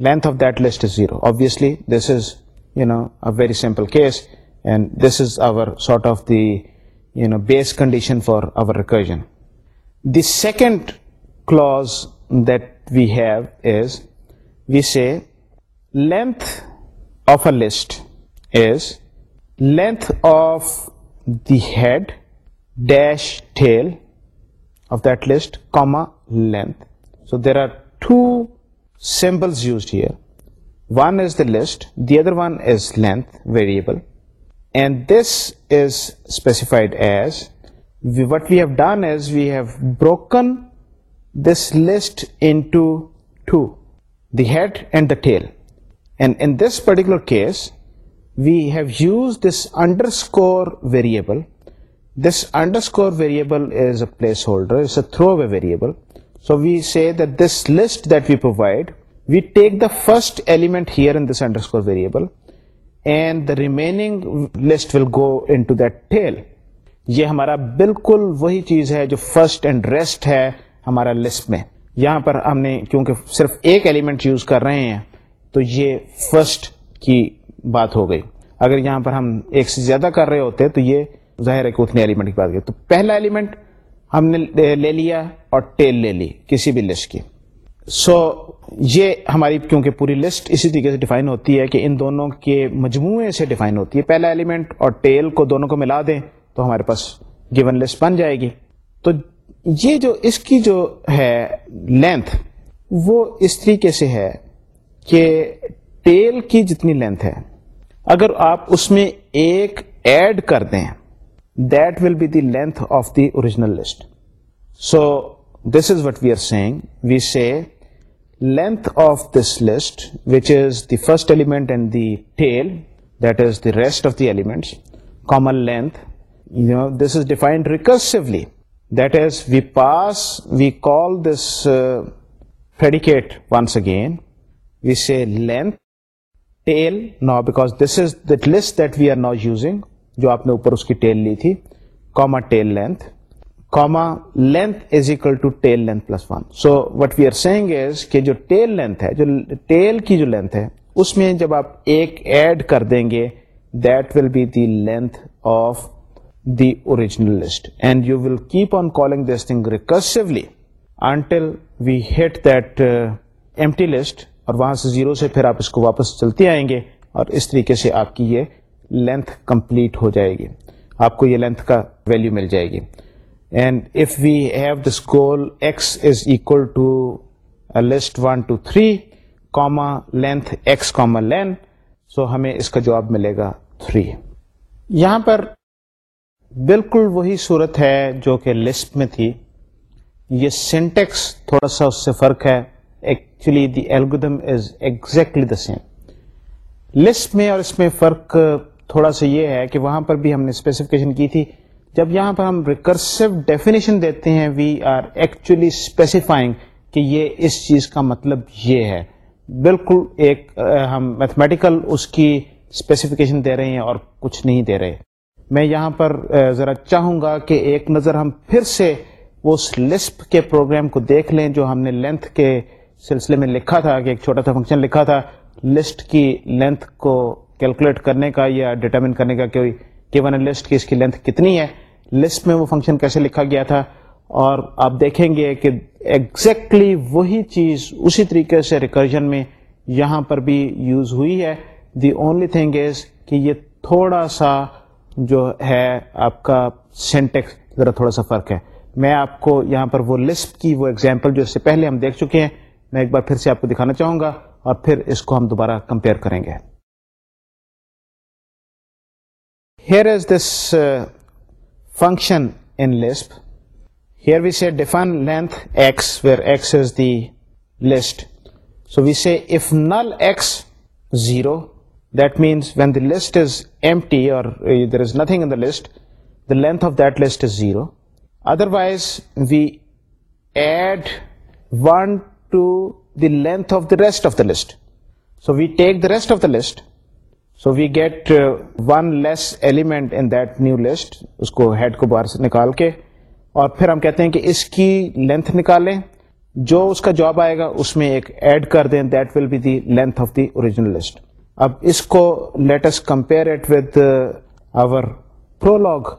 length of that list is zero obviously this is you know a very simple case And this is our sort of the, base condition for our recursion. The second clause that we have is, we say length of a list is length of the head dash tail of that list, comma, length. So there are two symbols used here. One is the list, the other one is length variable and this is specified as, what we have done is we have broken this list into two, the head and the tail. And in this particular case, we have used this underscore variable. This underscore variable is a placeholder, it's a throwaway variable. So we say that this list that we provide, we take the first element here in this underscore variable and will list will go tail یہ ہمارا بالکل وہی چیز ہے جو first and rest ہے ہمارا list میں یہاں پر ہم نے کیونکہ صرف ایک ایلیمنٹ یوز کر رہے ہیں تو یہ فرسٹ کی بات ہو گئی اگر یہاں پر ہم ایک سے زیادہ کر رہے ہوتے تو یہ ظاہر ہے کہ اتنے ایلیمنٹ کی بات تو پہلا ایلیمنٹ ہم نے لے لیا اور ٹیل لے لی کسی بھی لسٹ کی سو یہ ہماری کیونکہ پوری لسٹ اسی طریقے سے ڈیفائن ہوتی ہے کہ ان دونوں کے مجموعے سے ڈیفائن ہوتی ہے پہلا ایلیمنٹ اور ٹیل کو دونوں کو ملا دیں تو ہمارے پاس گیون لسٹ بن جائے گی تو یہ جو اس کی جو ہے لینتھ وہ اس طریقے سے ہے کہ ٹیل کی جتنی لینتھ ہے اگر آپ اس میں ایک ایڈ کر دیں that will be the length of the original list so this is what we are seeing we say length of this list which is the first element and the tail that is the rest of the elements common length this is is defined that we pass we call this predicate once again we say length tail نا because this is this that we are نا using جو آپ نے اوپر اس کی tail لی تھی کامن ٹیل لینتھ جو ہے اس میں جب آپ ایک ایڈ کر دیں گے uh, وہاں سے زیرو سے پھر آپ اس کو واپس چلتے آئیں گے اور اس طریقے سے آپ کی یہ لینتھ کمپلیٹ ہو جائے گی آپ کو یہ لینتھ کا ویلیو مل جائے گی and if we have goal x to list one two three comma length X comma len so ہمیں اس کا جواب ملے گا تھری یہاں پر بالکل وہی صورت ہے جو کہ ke میں تھی یہ سینٹیکس تھوڑا سا اس سے فرق ہے actually the algorithm is exactly the same list میں اور اس میں فرق تھوڑا سا یہ ہے کہ وہاں پر بھی ہم نے اسپیسیفکیشن کی تھی جب یہاں پر ہم ریکرسو ڈیفینیشن دیتے ہیں وی آر ایکچولی اسپیسیفائنگ کہ یہ اس چیز کا مطلب یہ ہے بالکل ایک ہم میتھمیٹیکل اس کی اسپیسیفکیشن دے رہے ہیں اور کچھ نہیں دے رہے میں یہاں پر ذرا چاہوں گا کہ ایک نظر ہم پھر سے اس لسپ کے پروگرام کو دیکھ لیں جو ہم نے لینتھ کے سلسلے میں لکھا تھا کہ ایک چھوٹا سا فنکشن لکھا تھا لسٹ کی لینتھ کو کیلکولیٹ کرنے کا یا ڈیٹرمن کرنے کا کوئی کہ ون لسٹ کی اس کی لینتھ کتنی ہے لسٹ میں وہ فنکشن کیسے لکھا گیا تھا اور آپ دیکھیں گے کہ ایگزیکٹلی وہی چیز اسی طریقے سے ریکرجن میں یہاں پر بھی یوز ہوئی ہے دی اونلی تھنگ از کہ یہ تھوڑا سا جو ہے آپ کا سینٹیکس ذرا تھوڑا سا فرق ہے میں آپ کو یہاں پر وہ لسٹ کی وہ ایگزامپل جو اس سے پہلے ہم دیکھ چکے ہیں میں ایک بار پھر سے آپ کو دکھانا چاہوں گا اور پھر اس کو ہم دوبارہ کمپیئر کریں گے Here is this uh, function in Lisp. Here we say define length x, where x is the list. So we say if null x 0, that means when the list is empty or uh, there is nothing in the list, the length of that list is 0. Otherwise we add 1 to the length of the rest of the list. So we take the rest of the list so we get one less element in that new list اس کو head کو باہر سے نکال کے اور پھر ہم کہتے ہیں کہ اس کی لینتھ نکالیں جو اس کا جاب آئے گا اس میں ایک ایڈ کر دیں that will be the length of the original list اب اس کو let's compare with our Prolog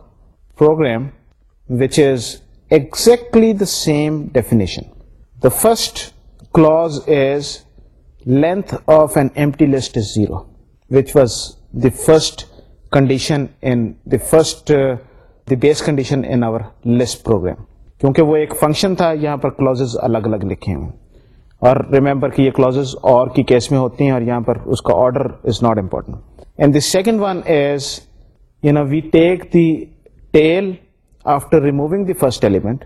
program which is exactly the same definition the first clause is length of an empty list is zero first uh, condition وہ ایک function تھا یہاں پر ہوتی ہیں اور first element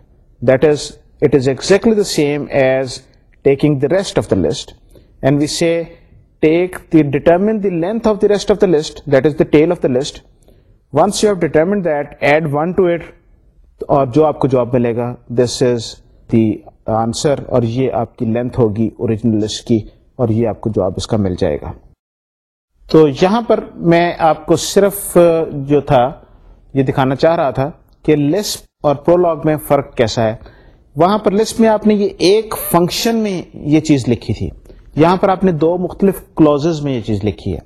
that is it is exactly the same as taking the rest of the list and we see take the the the the the the determine length of of of rest list list that that is tail once you have determined جو آپ کو جواب ملے گا دس is the اور یہ آپ کی length ہوگی اوریجنل اور یہ آپ کو جواب اس کا مل جائے گا تو یہاں پر میں آپ کو صرف uh, جو تھا یہ دکھانا چاہ رہا تھا کہ لسٹ اور پرولگ میں فرق کیسا ہے وہاں پر لسٹ میں آپ نے یہ ایک فنکشن میں یہ چیز لکھی تھی یہاں پر آپ نے دو مختلف کلوزز میں یہ چیز لکھی ہے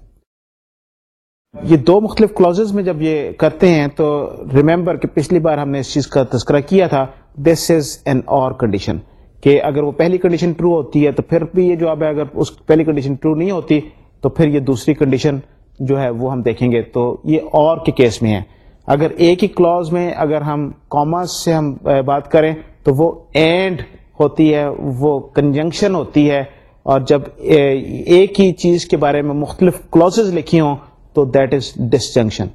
یہ دو مختلف کلوز میں جب یہ کرتے ہیں تو ریمبر کہ پچھلی بار ہم نے اس چیز کا تذکرہ کیا تھا this is an or condition کہ اگر وہ پہلی کنڈیشن ٹرو ہوتی ہے تو پھر بھی یہ جو اب اگر اس پہلی کنڈیشن ٹرو نہیں ہوتی تو پھر یہ دوسری کنڈیشن جو ہے وہ ہم دیکھیں گے تو یہ اور کے کیس میں ہے اگر ایک ہی کلوز میں اگر ہم کامرس سے ہم بات کریں تو وہ اینڈ ہوتی ہے وہ کنجنکشن ہوتی ہے اور جب ایک ہی چیز کے بارے میں مختلف کلوز لکھی ہوں تو that is disjunction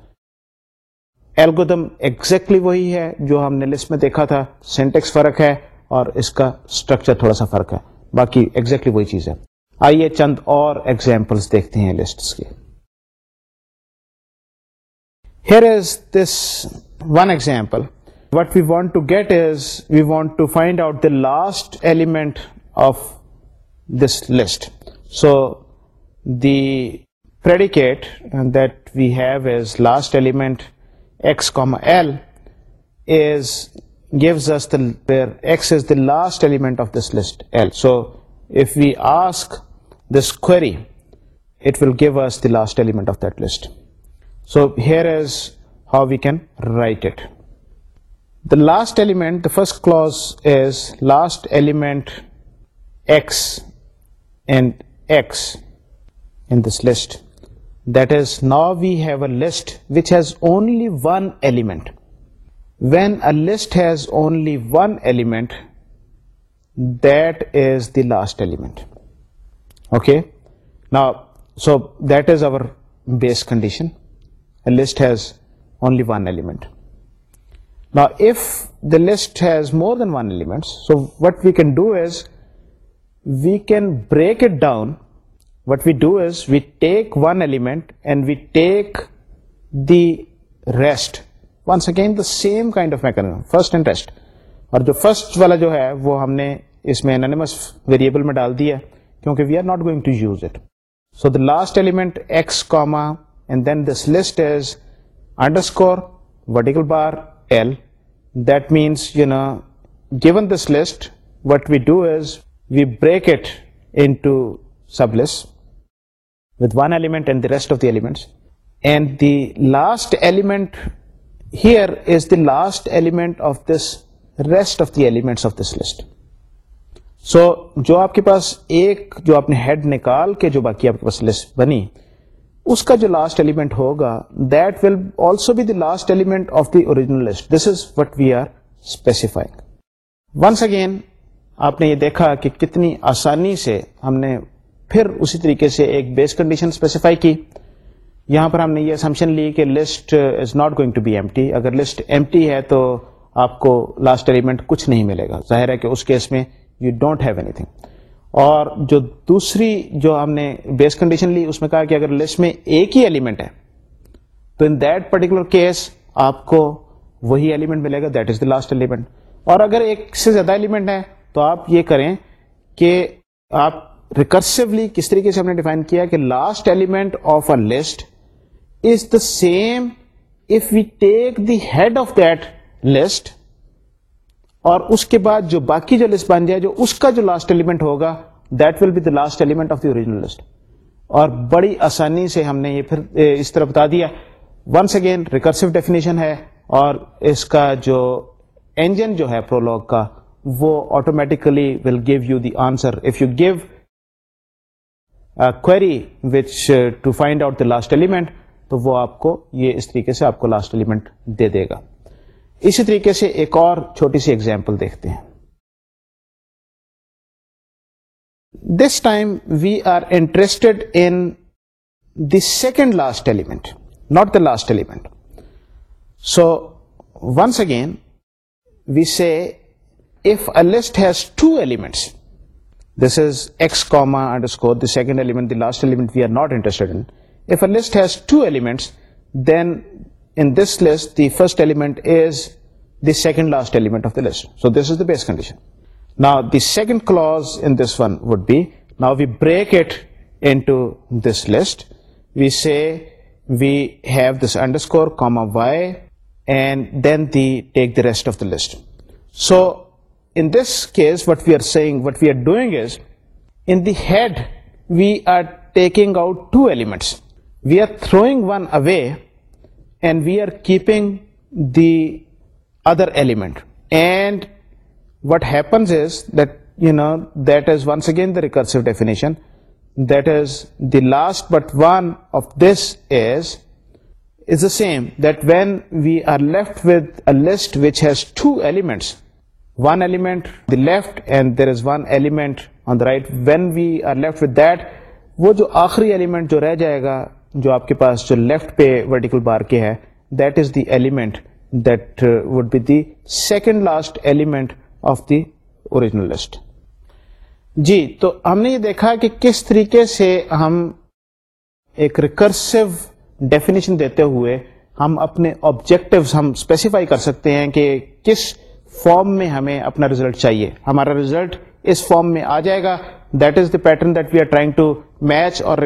algorithm exactly وہی ہے جو ہم نے لسٹ میں دیکھا تھا سینٹیکس فرق ہے اور اس کا اسٹرکچر تھوڑا سا فرق ہے باقی ایگزیکٹلی وہی چیز ہے آئیے چند اور ایگزامپل دیکھتے ہیں لسٹ کے here is this one example what we want to get is we want to find out the last element of this list. So the predicate uh, that we have is last element x comma l gives us where x is the last element of this list l. So if we ask this query, it will give us the last element of that list. So here is how we can write it. The last element, the first clause is last element x and X in this list. That is, now we have a list which has only one element. When a list has only one element, that is the last element. Okay, now so that is our base condition. A list has only one element. Now if the list has more than one element, so what we can do is we can break it down what we do is we take one element and we take the rest one second the same kind of میکانی first and rest اور جو first والا جو ہے وہ ہم نے اس میں anonymous variable میں ڈال دیا کیونکہ we are not going to use it so the last element X comma and then this list is underscore اکل bar L that means you know given this list what we do is we break it into sublist with one element and the rest of the element and the element here is the element of this rest of the element of this لو جو آپ کے پاس ایک جو آپ نے head نکال کے جو باقی آپ کے پاس لسٹ بنی اس کا جو لاسٹ ایلیمنٹ ہوگا that will also be last element of the are specifying once again آپ نے یہ دیکھا کہ کتنی آسانی سے ہم نے پھر اسی طریقے سے ایک بیس کنڈیشن اسپیسیفائی کی یہاں پر ہم نے یہ سمشن لی کہ list is not going to be empty اگر لسٹ ایم ٹی ہے تو آپ کو لاسٹ ایلیمنٹ کچھ نہیں ملے گا ظاہر ہے کہ اس کیس میں you don't have anything اور جو دوسری جو ہم نے بیس کنڈیشن لی اس میں کہا کہ اگر لسٹ میں ایک ہی ایلیمنٹ ہے تو ان دیٹ پرٹیکولر کیس آپ کو وہی ایلیمنٹ ملے گا that is the last element اور اگر ایک سے زیادہ ایلیمنٹ ہے تو آپ یہ کریں کہ آپ ریکرسلی کس طریقے سے ہم نے ڈیفائن کیا کہ last element of a list is the same if we take the head of that list اور اس کے بعد جو باقی جو لسٹ بن جائے جو اس کا جو لاسٹ ایلیمنٹ ہوگا that will be the last element of the original list اور بڑی آسانی سے ہم نے یہ پھر اس طرح بتا دیا ونس اگین ریکرسو ڈیفینیشن ہے اور اس کا جو انجن جو ہے پرولگ کا وہ automatically will give you the answer if you give query which to find out the last element تو وہ آپ کو یہ اس طریقے سے آپ کو لاسٹ ایلیمنٹ دے دے گا اسی طریقے سے ایک اور چھوٹی سی ایگزامپل دیکھتے ہیں this time we are interested in the second last element not the last element so once again we say rest of the list so In this case, what we are doing is, in the head, we are taking out two elements. We are throwing one away and we are keeping the other element. And what happens is that, that is once again the recursive definition. That is, the last but one of this is the same, that when we are left with a list which has two elements, one element and and there is one element on the right when we are left that وہ جو آخری element جو رہ جائے گا جو آپ کے پاس جو لیفٹ پہ بار کے ہے that is the element that be the second last element of the تو ہم نے یہ دیکھا کہ کس طریقے سے ہم ایک ریکرسو ڈیفینیشن دیتے ہوئے ہم اپنے آبجیکٹو ہم اسپیسیفائی کر سکتے ہیں کہ کس فارم میں ہمیں اپنا ریزلٹ چاہیے ہمارا ریزلٹ اس فارم میں آ جائے گا that is the pattern that we are trying to match اور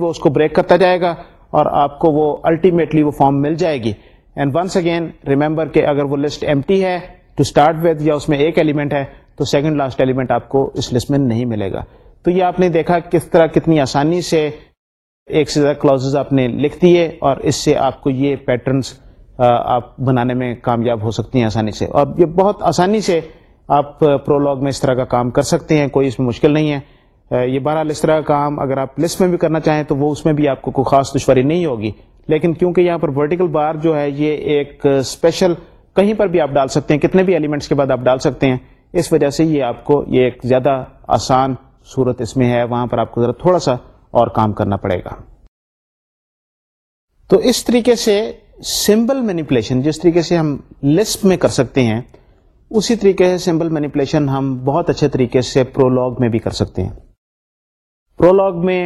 وہ اس کو بریک کرتا جائے گا اور آپ کو وہ الٹیمیٹلی وہ فارم مل جائے گی اینڈ ونس اگین ریمبر کہ اگر وہ لسٹ ایم ٹی ہے ٹو اسٹارٹ وتھ یا اس میں ایک ایلیمنٹ ہے تو سیکنڈ لاسٹ ایلیمنٹ آپ کو اس لسٹ میں نہیں ملے گا تو یہ آپ نے دیکھا کس طرح کتنی آسانی سے ایک سے زیادہ کلوز آپ نے لکھ دیے اور اس سے آپ کو یہ پیٹرنس آپ بنانے میں کامیاب ہو سکتی ہیں آسانی سے اور یہ بہت آسانی سے آپ پرولگ میں اس طرح کا کام کر سکتے ہیں کوئی اس میں مشکل نہیں ہے یہ بہرحال اس طرح کا کام اگر آپ لسٹ میں بھی کرنا چاہیں تو وہ اس میں بھی آپ کو کوئی خاص دشواری نہیں ہوگی لیکن کیونکہ یہاں پر ورٹیکل بار جو ہے یہ ایک اسپیشل کہیں پر بھی آپ ڈال سکتے ہیں کتنے بھی ایلیمنٹس کے بعد آپ ڈال سکتے ہیں اس وجہ سے یہ آپ کو یہ ایک زیادہ آسان صورت اس میں ہے وہاں پر آپ کو ذرا تھوڑا سا اور کام کرنا پڑے گا تو اس طریقے سے سمبل مینیپولیشن جس طریقے سے ہم لسپ میں کر سکتے ہیں اسی طریقے سے سمبل مینیپولیشن ہم بہت اچھے طریقے سے پرولگ میں بھی کر سکتے ہیں پرولگ میں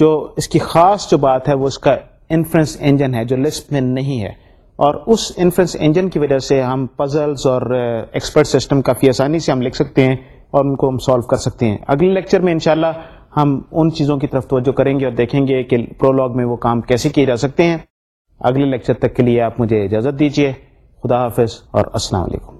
جو اس کی خاص جو بات ہے وہ اس کا انفرنس انجن ہے جو لسپ میں نہیں ہے اور اس انفرنس انجن کی وجہ سے ہم پزلس اور ایکسپرٹ سسٹم کافی آسانی سے ہم لکھ سکتے ہیں اور ان کو ہم سالو کر سکتے ہیں اگلے لیکچر میں انشاءاللہ ہم ان چیزوں کی طرف توجہ کریں گے اور دیکھیں گے کہ پرولگ میں وہ کام کیسے کیے جا سکتے ہیں اگلے لیکچر تک کے لیے آپ مجھے اجازت دیجیے خدا حافظ اور السلام علیکم